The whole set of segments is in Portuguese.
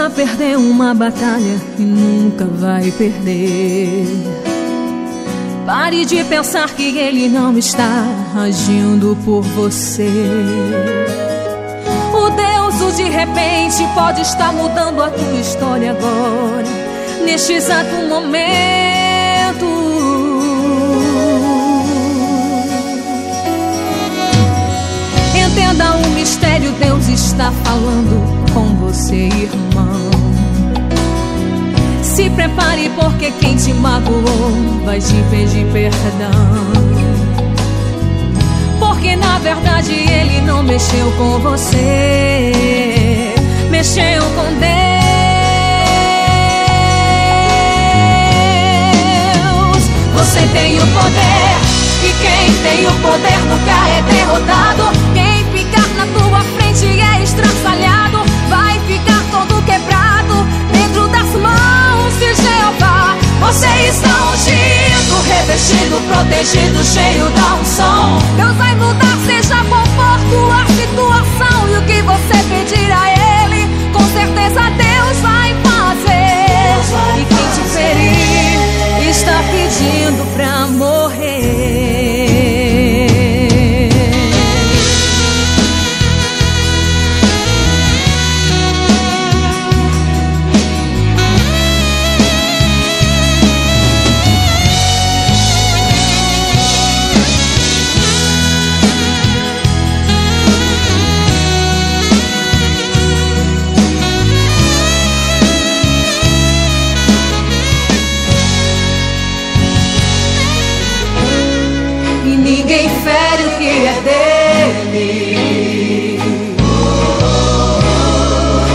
já perdeu uma batalha e nunca vai perder. Pare de pensar que ele não está agindo por você. O Deus, o de repente, pode estar mudando a tua história agora, neste exato momento. Entenda o mistério, prepare, porque quem te magoou vai te pedir perdão. Porque na verdade ele não mexeu com você, mexeu com Deus. Você tem o poder, e quem tem o poder nunca é derrotado. Quem ficar na tua frente é estraçalhado, protegido, cheio da unção. Deus vai mudar, seja qual ninguém fere o que é dele.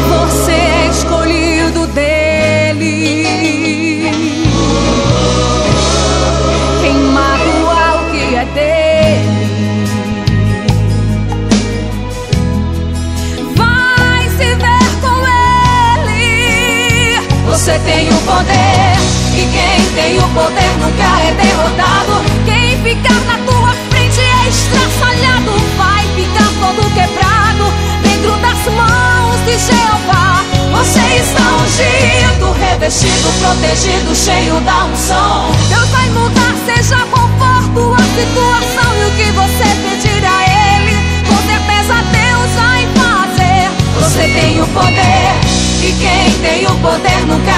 Você é escolhido dele. Quem magoar o que é dele. Vai se ver com ele. Você tem o poder. E quem tem o poder nunca é derrotado. Quem ficar na tua frente estraçalhado. Vai ficar todo quebrado dentro das mãos de Jeová. Você está ungido, revestido, protegido, cheio da unção. Deus vai mudar, seja qual for tua situação e o que você pedir a Ele, com certeza Deus vai fazer. Você tem o poder, e quem tem o poder nunca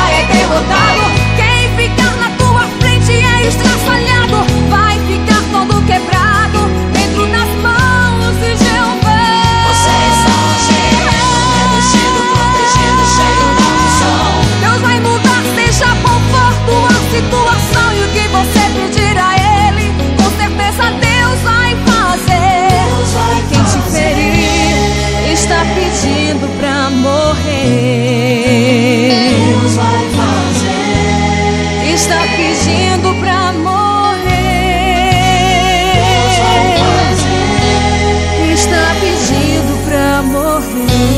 Thank you.